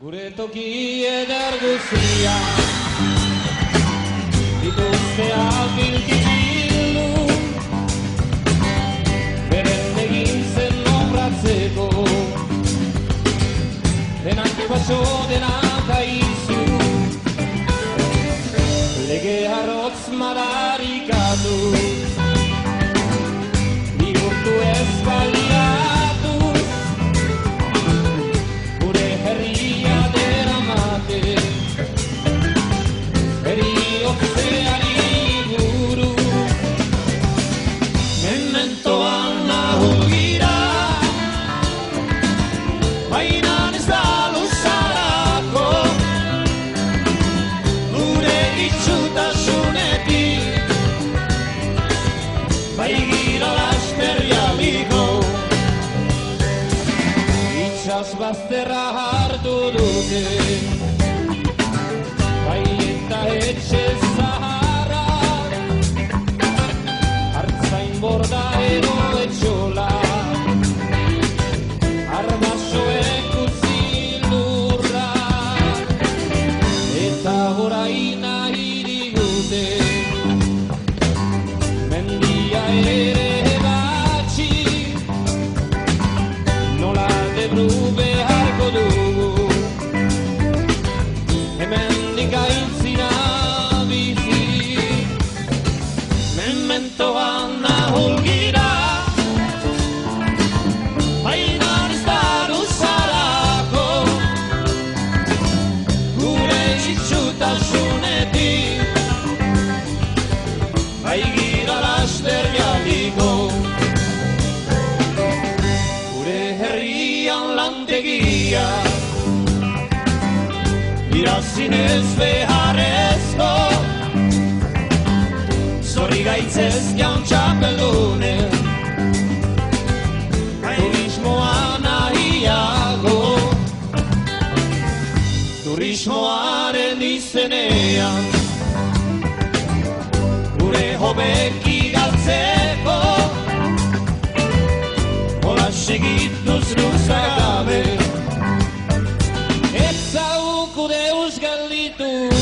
Gure toki eder guzia Dituzte albilki bildu Beren egin zen nombratzeko Denak paso, denak aizu. Lege harrotz madarikatu Baina ez da luzarako. Gure itxutasunetik Bai gira lasperrialiko Itxas bazterra hartu dute Bai eta etxe Mementoan nahul gira Baina ez da luzarako. Gure itxutasunetik. Bai gira laster jaliko Gure herrian lantegia. Irazinez beharrezko gaitzez jaun txapelune Turismoa nahiago. Turismoaren izenean. Gure hobeki galtzeko. Hola segituz luzagabe Ez zauku deus galitu deus galitu